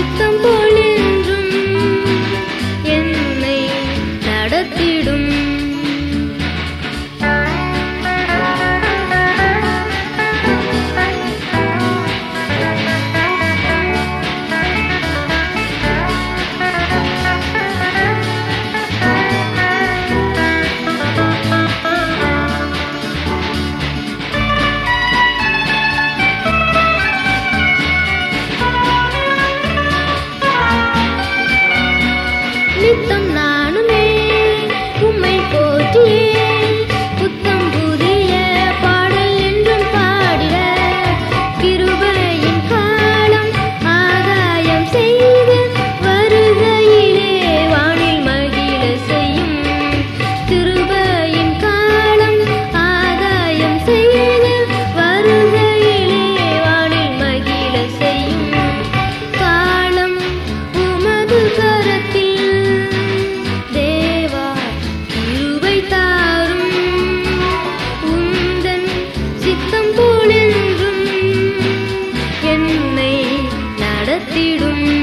சித்தம் போல் என்றும் என்னை நடத்திடும். மலர்த்திடும்